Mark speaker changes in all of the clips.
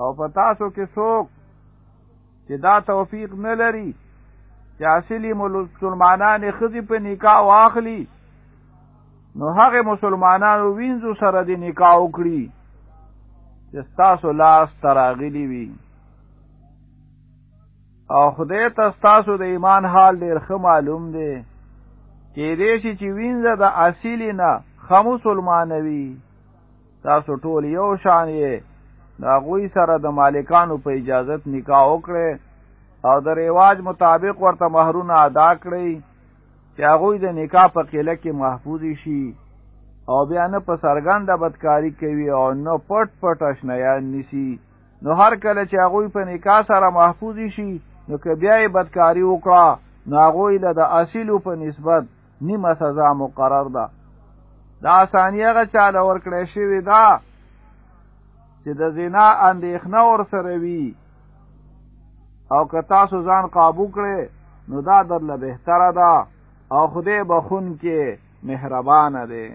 Speaker 1: او په تاسو کې څوک چې دا توفیق نه لري چې اصلي مسلمانان خزي په نکاح واخلي نو هغه مسلمانانو وینځو سره د نکاح وکړي چې تاسو لاس تراغلی وي. او خدای تاسو د ایمان حال ډیر ښه معلوم دی چې دې شي چې وینځه د اصلي نه خمو مسلمانوي تاسو ټول یو شان یې دا غوی سره د مالکانو په اجازت نکاح وکړي او د ریواج مطابق ورته مہرونه ادا کړئ چې هغه د نکاح په قله کې محفوظ شي. او بیا نه په سرګنده بدکاری کوي او نو پټ پټ آشنایان نسی نو هر کله چې هغه په نکاح سره محفوظ شي نو که بیا یې بدکاری وکړه نو هغه له د اصلو په نسبت نیمه سزا مقرر ده. دا ثانیه غ چاله ورکړې شوی دا چې د زنا اندېښنه ور سره وي. او که تاسو ځان قابو کړئ نو دا درله بهتره ده. او خدای بخون کې مهربان دی.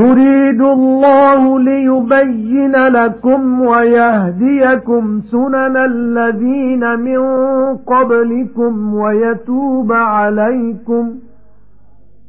Speaker 2: يريد الله ليبين لكم ويهديكم سنن الذين من قبلكم ويتوب عليكم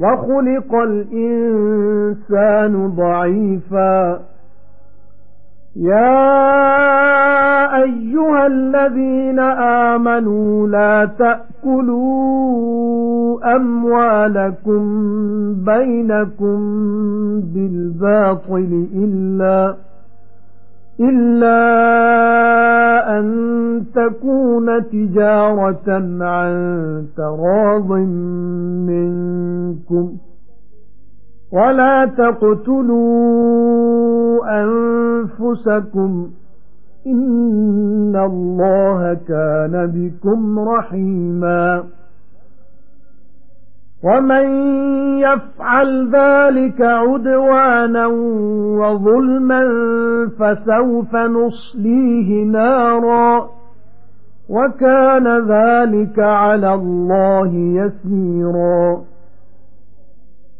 Speaker 2: وَخُلِقَ الْإِنسَانُ ضَعِيفًا. يَا أَيُّهَا الَّذِينَ آمَنُوا لَا تَأْكُلُوا أَمْوَالَكُمْ بَيْنَكُمْ بِالْبَاطِلِ إِلَّا إِلَّا أَن تَكُونَ تِجَارَةً عَن تَرَاضٍ مِنكُمْ. وَلَا تَقْتُلُوا أَنفُسَكُمْ. إِنَّ اللَّهَ كَانَ بِكُمْ رَحِيمًا. وَمَن يَفْعَلْ ذَلِكَ عُدْوَانًا وَظُلْمًا فَسَوْفَ نُصْلِيهِ نَارًا وَكَانَ ذَلِكَ عَلَى اللَّهِ يَسِيرًا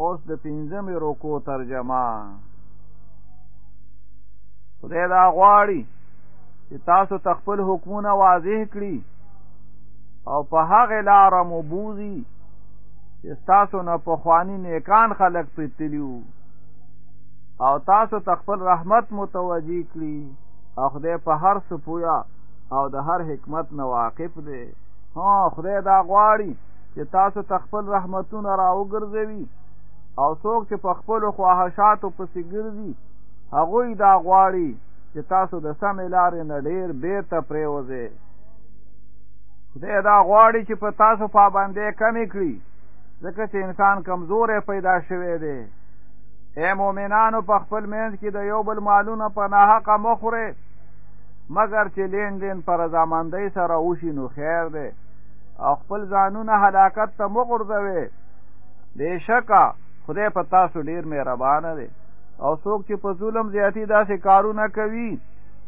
Speaker 1: اوس د پنځمې روکو ترجمه. خدای دا غواړي چې تاسو تخپل حکمونه واضح کړي او په هغه لار مو بوزي چې تاسو نه په خواني نیکان خلق پېتلیو او تاسو تخپل رحمت متوجي کړي او خدای په هر څه پویا او د هر حکمت نه واقف دی. ها خدای دا غواړي چې تاسو تخپل رحمتونه راوګرځوي او څوک چې په خپل خواهشاتو پسې ګرځي هغوی دا غواړي چې تاسو د سمې لارې نه ډیر بیرته پریوځئ خدای دا غواړي چې په تاسو پابندۍ کمې کړي ځکه چې انسان کمزورې پیدا شوی دی. اے مؤمنانو په خپل منځ کې د یو بل مالونه په ناحقه مخوره مگر چې لین دین پر رضامندۍ سره وشي نو خیر دی. او خپل ځانونه هلاکت ته مغورځوي بېشکه خدای په تاسو ډیر مهربانه دی. او څوک چې په ظلم زیاتی داسې کارونه کوي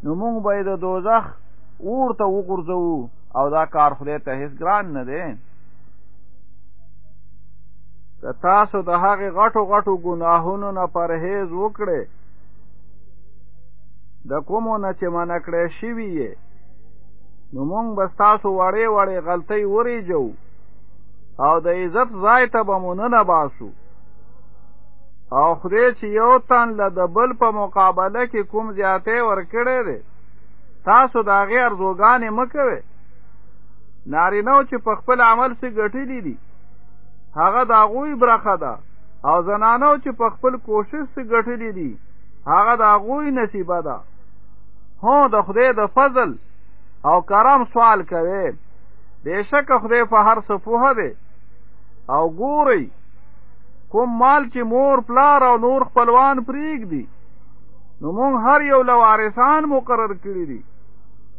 Speaker 1: نو موږ به د دوزخ اور ته وغورځوو. او دا کار خدای ته هیڅ ګران نه دی. که تاسو د هغې غټو غټو ګناهونو نه پرهیز وکړئ د کومو نه چې منع کړی شوي یې نو مونږ به ستاسو وړې وړې غلطۍ وریجو او د عزت ځای ته به مو نه باسو او خدای چې یو تن له د بل په مقابله کې کوم زیاتې ورکړی دی تاسو د هغې ارزوګانې مه کوئ. نارینو چې په خپل عمل سې ګټلي دي. هغه د هغوی برخه ده. او زنانو چې په خپل کوشش سې ګټلي دي هغه د هغوی نصیبه ده. هو د خدای د فضل او کرم سوال کوي بېشک خدای په هر څه پوهه دی. او ګوري کوم مال چې مور پلار او نور خپلوان پریګ دي نو مونږ هر یو لوارثان مقرر کړی دي.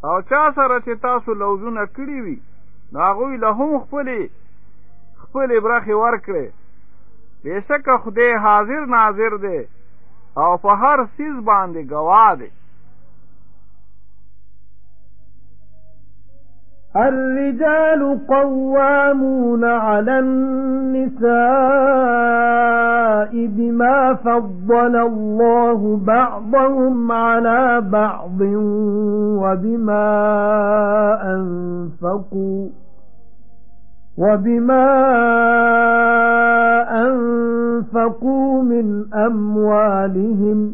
Speaker 1: او چا سره چې تاسو لوزونه کړی وي نو هغوی له هم خپلې خپلې برخې ورکړې. بېشکه خدای حاضر ناظر دی او په هر سیز باندې گواه دی
Speaker 2: الرجال قوامون على النساء بما فضل الله بعضهم على بعض وبما أنفقوا وبما أنفقوا من أموالهم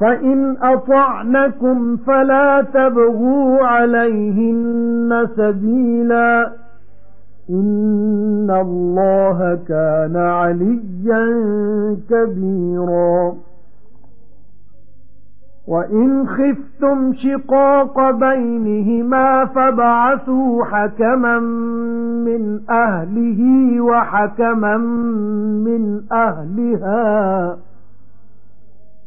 Speaker 2: فَإِنْ أَطَعْنَكُمْ فَلَا تَبْغُوا عَلَيْهِنَّ سَبِيلًا إِنَّ اللَّهَ كَانَ عَلِيًّا كَبِيرًا وَإِنْ خِفْتُمْ شِقَاقَ بَيْنِهِمَا فَابْعَثُوا حَكَمًا مِنْ أَهْلِهِ وَحَكَمًا مِنْ أَهْلِهَا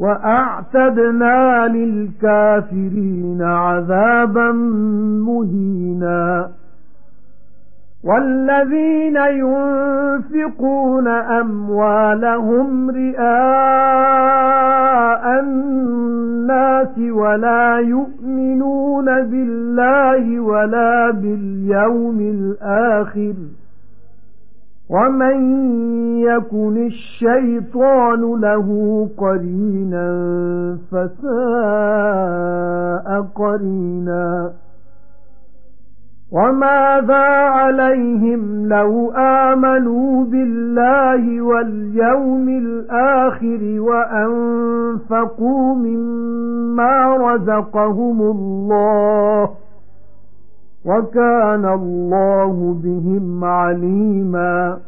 Speaker 2: وَأَعْتَدْنَا لِلْكَافِرِينَ عَذَابًا مُهِينًا. وَالَّذِينَ يُنْفِقُونَ أَمْوَالَهُمْ رِئَاءَ النَّاسِ وَلَا يُؤْمِنُونَ بِاللَّهِ وَلَا بِالْيَوْمِ الْآخِرِ. وَمَن يَكُنِ الشَّيْطَانُ لَهُ قَرِينًا فَسَاءَ قَرِينًا وَمَاذَا عَلَيْهِمْ لَوْ آمَنُوا بِاللَّهِ وَالْيَوْمِ الْآخِرِ وَأَنفَقُوا مِمَّا رَزَقَهُمُ اللَّهُ وَكَانَ اللَّهُ بِهِمْ عَلِيمًا.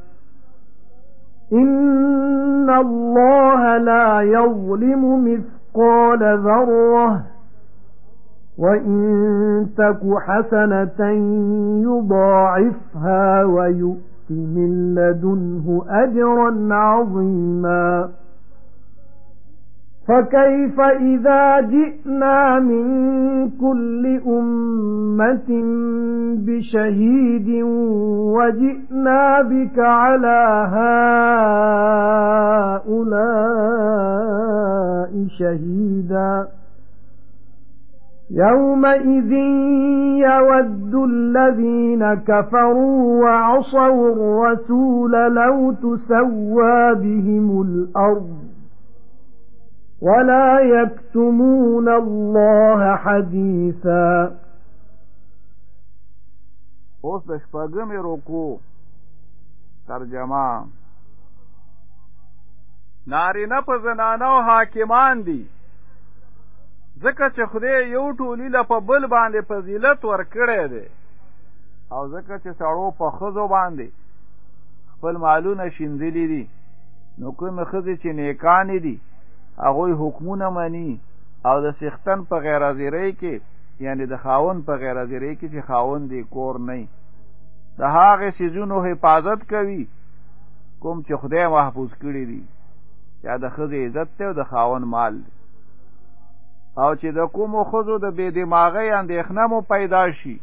Speaker 2: إِنَّ اللَّهَ لَا يَظْلِمُ مِثْقَالَ ذَرَّةٍ وَإِن تَكُ حَسَنَةً يُضَاعِفْهَا وَيُؤْتِ مِن لَّدُنْهُ أَجْرًا عَظِيمًا. فَكَيْفَ إِذَا جِئْنَا مِن كُلِّ أُمَّةٍ بِشَهِيدٍ وَجِئْنَا بِكَ عَلَى هَؤُلَاءِ شَهِيدًا؟ يَوْمَئِذٍ يَوَدُّ الَّذِينَ كَفَرُوا وَعَصَوُا الرَّسُولَ لَوْ تُسَوَّى بِهِمُ الْأَرْضُ وَلَا يَكْتُمُونَ اللَّهَ حَدِيثًا.
Speaker 1: اوس د شپږمې رکو ترجمه. نارینه په زنانو حاکمان دي. ځکه چې خدای یو ټولی له په بل باندې فضیلت ورکړی دی. او ځکه چې سړو په خزو باندې خپل مالونه شیندلی دي. نو کومې ښځې چې نیکانې دي هغوی حکمونه مني او د سختن په غیر حاضرۍ کې یعنی د خاون په غیر حاضرۍ کې چې خاون دی کور نه د هغه سيزونو حفاظت کوي کوم چې خدای محفوظ کړی دي چې د خزې عزت ته او د خاون مال دی. او چې د کومو خزو د بے دماغی اندېښنه مو پیدا شي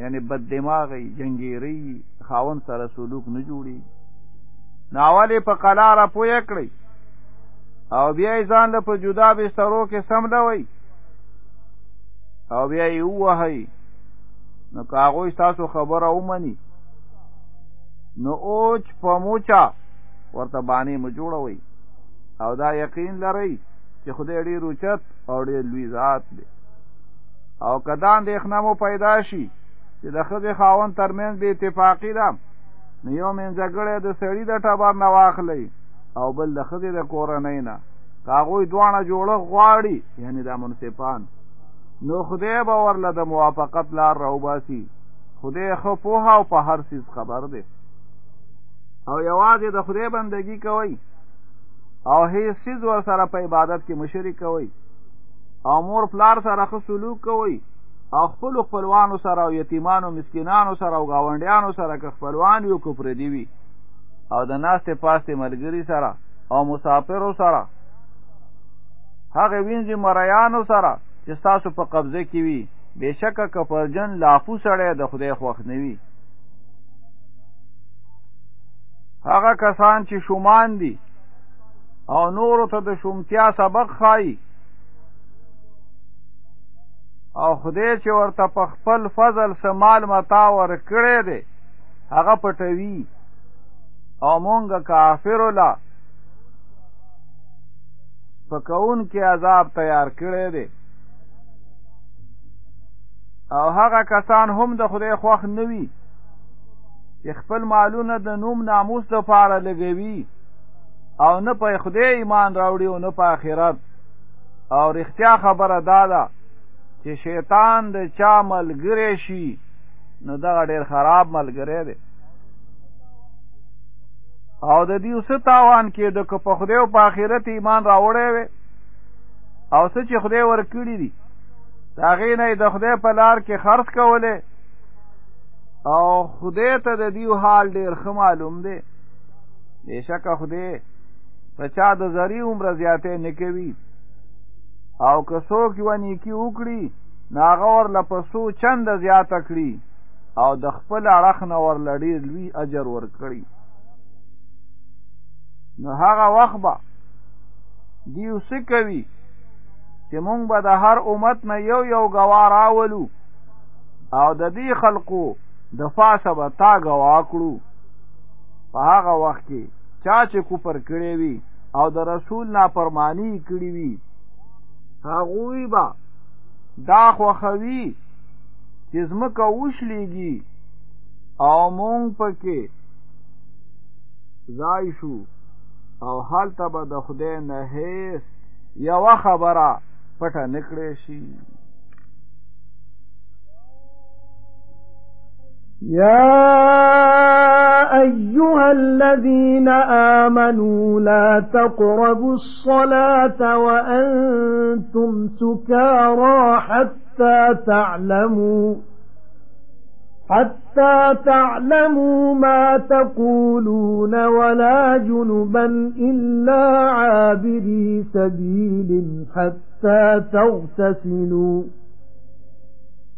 Speaker 1: یعنی بد دماغی جنگیری خاون سره سلوک نه جوړي ناواله په قلاره پوی کړی او بیا ځان له په جدا بسترو کې سملوي او بیا یې وهي نو کاغوی تاسو خبره ومني. نو اوچ په موچا ورته باندې مو جوړوي او دا یقین لرئ چې خدای ډیر اوچت او ډیر لوی ذات دی. او کدان د اخنامو پیدا شي چې د خځې خاون ترمنځ به اتفاقی ده نو یو منځګړی د سړي د ټبر نه واخلی او بل د خځې د کورنۍ نه. کاغوی دوانه جوړه غواړي یعنی دا منصفان نو خدای به ورله د موافقت لار راوباسي. خدای خو پوها او په هر سیز خبر دی. او یوازې د خدای بندگی کوي او هیڅ سیز ور سره په عبادت کې مشرک کوي او مور پلار سره ښه سلوک کوي او خپل خپلوانو سره او یتیمانو مسکینانو سره او گاونډیانو سره که خپلوان یو کفر دی او د ناستې پاستې ملګری سره او مسافرو سره. هغه وینځي مریانو سره چې تاسو په قبضه کې وي. بشکه کپرجن لافو سړی د خدای خوښ نه وي. هغه کسان چې شومان دي او نورو ته د شومتیا سبق خای او خدای چې ورته په خپل فضل سمال متا ور کړی دی هغه پټوي او مونږه کافر لا. پکون کې عذاب تیار کړی دی. او هغه کسان هم د خدای خوښ نوي چې خپل مالونه د نوم ناموس د پاره لګوي او نه په خدای ایمان راوړي او نه په آخرت. او رښتیا خبره دا ده چې شیطان د چا ملګری شي نو دا ډېر خراب ملګری دی او د دې اوسه تاوان کې د په خدای او په آخرت ایمان راوړی وي او څه چې خدای ورکړي دي. هغې نه د خدای په لار کې خرڅ کوله او خدای ته د دیو حال ډېر ښه معلوم دی. بېشکه خدای په چا د زری عمر زیاتې نه کوي. او که څوک یو نیکی وکړي ناغه ور لپسو چند زیاته کړي. او د خپل اړخ نه ور لړی لوی اجر ور کړی نو هغه وخت به دیو څه کوي چې مونږ به د هر امت نه یو یو گوار راولو. او د دې خلقو د فاسه به تا گوا کړو. په هغه وخت کې چا چې کفر کړی وي او د رسول نافرمانی کړی وي هغوی به دا خوخوي چې زمکه وشلېږي او مونږ پکې ځای شو أو هلته به د خدای نه هیڅ یوه خبره پټه نکړې شي.
Speaker 2: يا أيها الذين آمنوا لا تقربوا الصلاة وأنتم سكارى حتى تعلموا حَتَّى تَعْلَمُوا مَا تَقُولُونَ وَلَا جُنُبًا إِلَّا عَابِرِي سَبِيلٍ حَتَّى تَغْتَسِلُوا.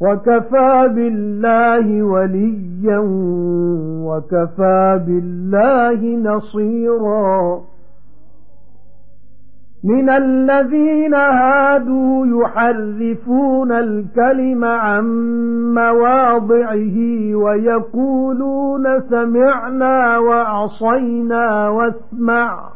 Speaker 2: وَكَفَى بِاللَّهِ وَلِيًّا وَكَفَى بِاللَّهِ نَصِيرًا. مِنَ الَّذِينَ هَادُوا يُحَرِّفُونَ الْكَلِمَ عَن مَّوَاضِعِهِ وَيَقُولُونَ سَمِعْنَا وَعَصَيْنَا وَاسْمَعْ.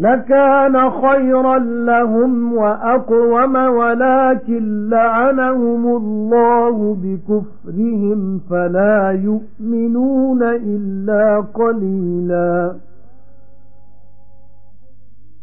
Speaker 2: لَكَانَ خَيْرًا لَّهُمْ وَأَقْوَمَ وَلَكِن لَّعَنَهُمُ اللَّهُ بِكُفْرِهِمْ فَلَا يُؤْمِنُونَ إِلَّا قَلِيلًا.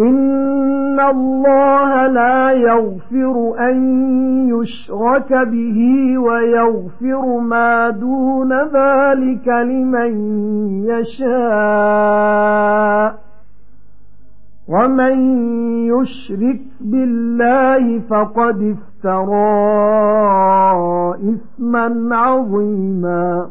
Speaker 2: إِنَّ اللَّهَ لَا يَغْفِرُ أَن يُشْرَكَ بِهِ وَيَغْفِرُ مَا دُونَ ذَلِكَ لِمَن يَشَاءُ وَمَن يُشْرِكْ بِاللَّهِ فَقَدِ افْتَرَى إِثْمًا عَظِيمًا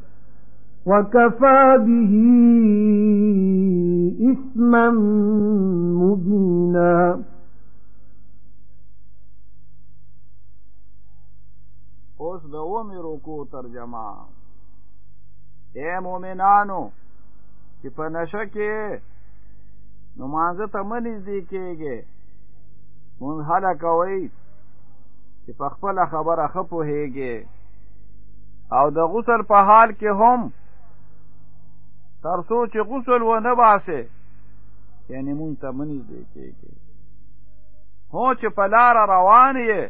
Speaker 2: وَكَفَى بِهِ إِثْمًا مُبِينًا
Speaker 1: اوس د اومې رکو ترجمه. اے مومنانو چې په نشه کې نو مانزه ته منځ دی کېږي مونږ حالا کوي چې په خپل خبره خپو هيږي او د غسل په حال کې هم تر څو چې غسل و نه باسه یعنی مونږ ته منځ دی کېږي هو چې په لار روان یې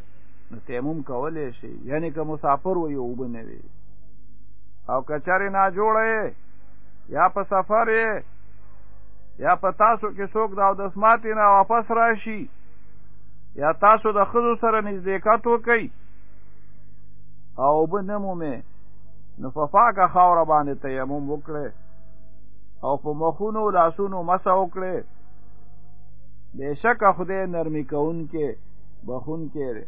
Speaker 1: نو تیمم کولای شي. یعنی که مسافر و یو بنوي او کچاري نه جوړه یا په سفر یې یا په تاسو کې څوک دا د اسماتې نه واپس راشي یا تاسو د خزو سره نزدېکت وکئ. او به نمومې نو په پاکه خاوره باندې تیمم وکړئ او په مخونو لاسونو مسه وکړئ بېشکه خدای نرمی کوونکې بخونکې دی.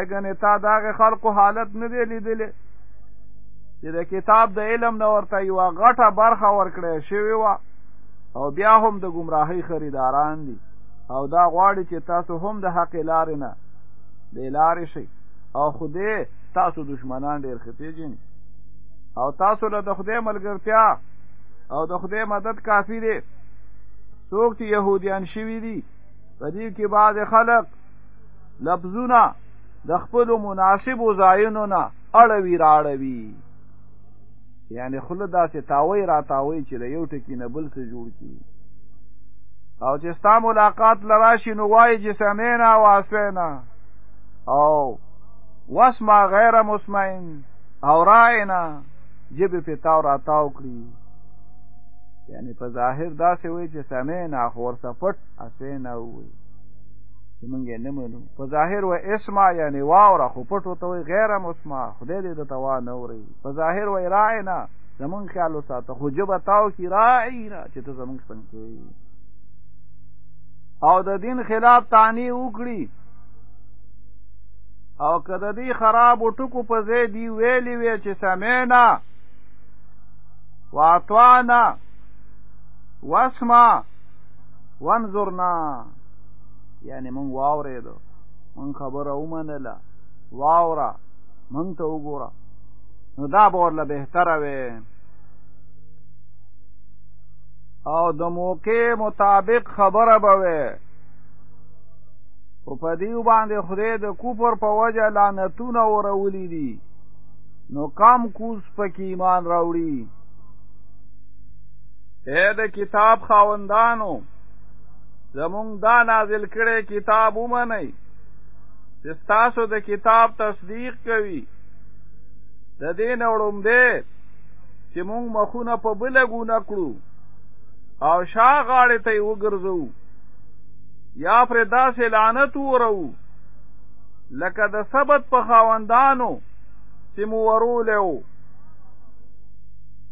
Speaker 1: اګنې تا داغه خلقو حالت نه دی لیدلې چې د کتاب د علم نه ورته یوه غټه برخه ورکړې شوې وه او بیا هم د گمراهۍ خریداران دي. او دا غواړي چې تاسو هم د حق لارې نه بې لارې شئ. او خدای تاسو دشمنان ډېر ښه پېژني. او تاسو له د خدای ملګرتیا او د خدای مدد کافی دی. څوک چې یهودیان شوي دي په دې کې بعض خلق لفظونه د خپلو مناسبو ځایونو نه اړوي راړوي. یعنی خله داسې تاوی را تاوی چې د یو ټکی نه بل څه جوړ کی او چې ستا ملاقات لراشي نو وایي چې سمعنا وعصينا او واسمع غير مسمع او راعنا جب په تاو را تاو کړی یعنی په ظاهر داسې وایي چې سمعنا خو ورته پټ عصينا وایي. چې مونږ یې نه منو. په ظاهر واسمع یعنی واوره خو پټو ته وي غير مسمع. خدای دې د توا نه اوري په ظاهر وراعنا زمون خیال وساته. خو جب تاو کی راعنا چې ته زمون څنګه او د دین خلاف تانی وکړي. او کده دی خراب ټکو په ځای دی ویلی وی چې سمعنا وأطعنا واسمع وانظرنا. یعنی مونږ واورېدو. مونږ خبره ومنله. واوره. مونږ ته وګوره. نو دا به ورله بهتره وي او د موقع مطابق خبره به وي او په دیو باندې خدای د کفر په وجه لعنتونه ورولې دي نو کم کس پکې ایمان راوړي اے د کتاب خاوندانو زمونږ دا نازل کړي کتاب ومنئ چې تاسو د کتاب تصدیق کوي. د دې نوړم دې چې مونږ مخونه په بل ګونه کړو او شا غاړې ته وګرځو یا پر داسې لعنت ورو لکه د سبت په خاوندانو چې مو ورولو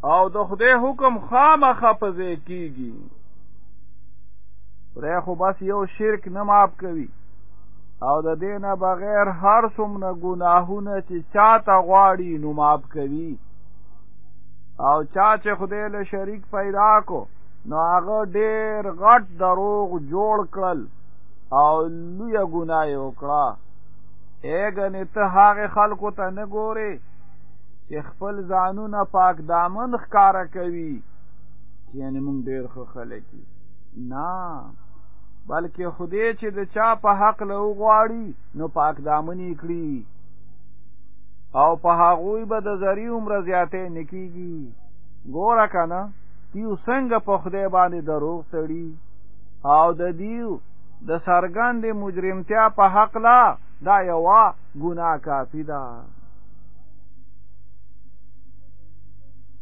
Speaker 1: او د خدای حکم خامخه پځې کیږي. خدای خو بس یو شرک نه معاف کوي. او د دینه بغیر هر څومره ګناهونه چې چاته غواړي نو معاف کوي. او چا چې خدای له شریک پیدا کو نو هغه ډیر غټ دروغ جوړ کړل او لوی ګناه وکړه. اګنې ته هغه خلکو ته نه ګوري چې خپل ځانونه پاک دامن ښکارا کوي یعنی مونږ ډیر خو خلک نه بلکې خدای چې د چا په حق له غواړي نو پاک دامنی کړی او په هغوی به د زری عمر زیاتې نکیږي ګوره کنه تیو څنګه په خدای باندې دروغ تړي او د دیو د سرګند مجرمتیا په حق لا دا یو ګناه کافی ده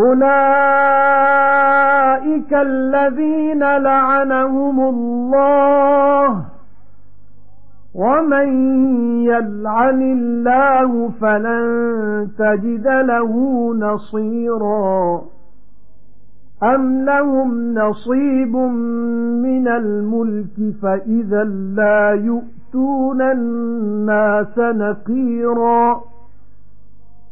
Speaker 2: أُولَئِكَ الَّذِينَ لَعَنَهُمُ اللَّهُ وَمَن يَلْعَنِ اللَّهُ فَلَن تَجِدَ لَهُ نَصِيرًا أَمْ لَهُمْ نَصِيبٌ مِنَ الْمُلْكِ فَإِذًا لَّا يُؤْتُونَ النَّاسَ نَقِيرًا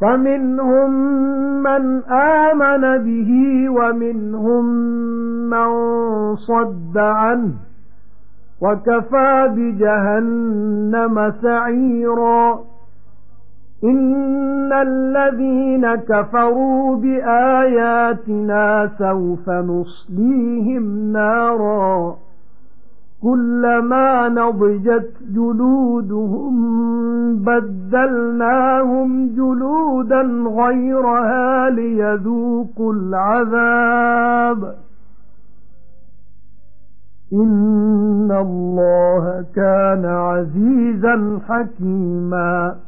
Speaker 2: فَمِنْهُمْ مَنْ آمَنَ بِهِ وَمِنْهُمْ مَنْ صَدَّ عَنْهُ وَكَفَى بِجَهَنَّمَ سَعِيرًا. إِنَّ الَّذِينَ كَفَرُوا بِآيَاتِنَا سَوْفَ نُصْلِيهِمْ نَارًا. كُلَّمَا نَضِجَتْ جُلُودُهُمْ بَدَّلْنَاهُمْ جُلُودًا غَيْرَهَا لِيَذُوقُوا الْعَذَابَ. إِنَّ اللَّهَ كَانَ عَزِيزًا حَكِيمًا.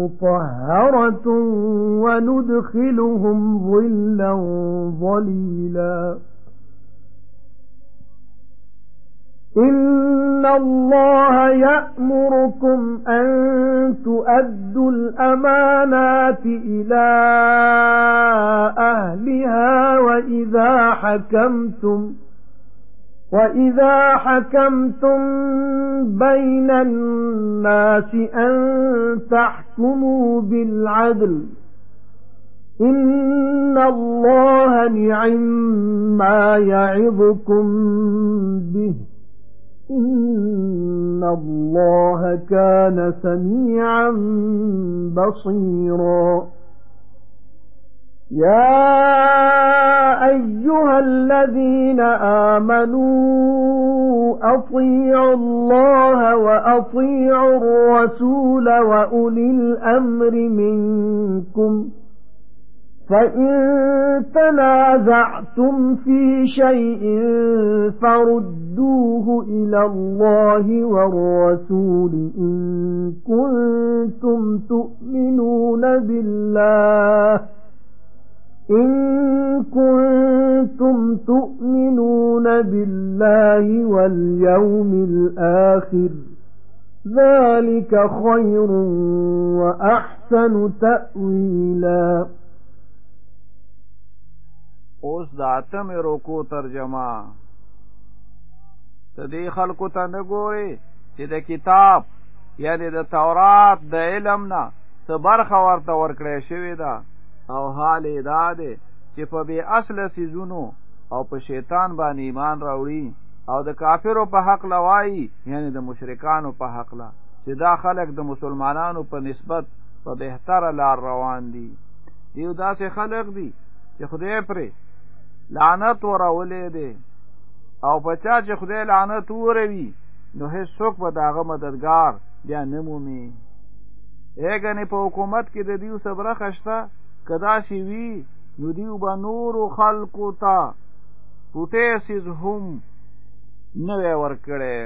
Speaker 2: مُطَهَّرَةٌ وَنُدْخِلُهُمْ ظِلًّا ظَلِيلًا. إِنَّ اللَّهَ يَأْمُرُكُمْ أَن تُؤَدُّوا الْأَمَانَاتِ إِلَى أَهْلِهَا وَإِذَا حَكَمْتُمْ وَإِذَا حَكَمْتُم بَيْنَ النَّاسِ أَن تَحْكُمُوا بِالْعَدْلِ إِنَّ اللَّهَ نِعِمَّا يَعِظُكُم بِهِ إِنَّ اللَّهَ كَانَ سَمِيعًا بَصِيرًا يَا أَيُّهَا الَّذِينَ آمَنُوا أَطِيعُوا اللَّهَ وَأَطِيعُوا الرَّسُولَ وَأُولِي الْأَمْرِ مِنكُمْ فَإِن تَنَازَعْتُمْ فِي شَيْءٍ فَرُدُّوهُ إِلَى اللَّهِ وَالرَّسُولِ إِن كُنتُمْ تُؤْمِنُونَ بِاللَّهِ إِن كُنتُمْ تُؤْمِنُونَ بِاللَّهِ وَالْيَوْمِ الْآخِرِ ذَلِكَ خَيْرٌ وَأَحْسَنُ تَأْوِيلًا.
Speaker 1: اوس د اتم رکو ترجمه. تدې خلکو ته نه ګوري چې د کتاب یعنی د تورات د علم نه څه برخه ورته شوې ده. او حال دا دی چې په بی اصل سيزونو او په شیطان باندې ایمان راوړي او د کافرو په حق کې وایي یعنی د مشرکانو په حق لا چې دا خلک د مسلمانانو په نسبت په بهتره لار روان دي. دیو داسې خلق دي چې خدای پرې لعنت ورولې دي او په چا چې خدای لعنت وروي نو هیڅ څوک به داغه مددگار بیا نمومي اګنې په حکومت کې د دیو صبره خشته کدا سی وی؟ نو دیو با نور خلقو تا پټه سیز هم نوې ور کړې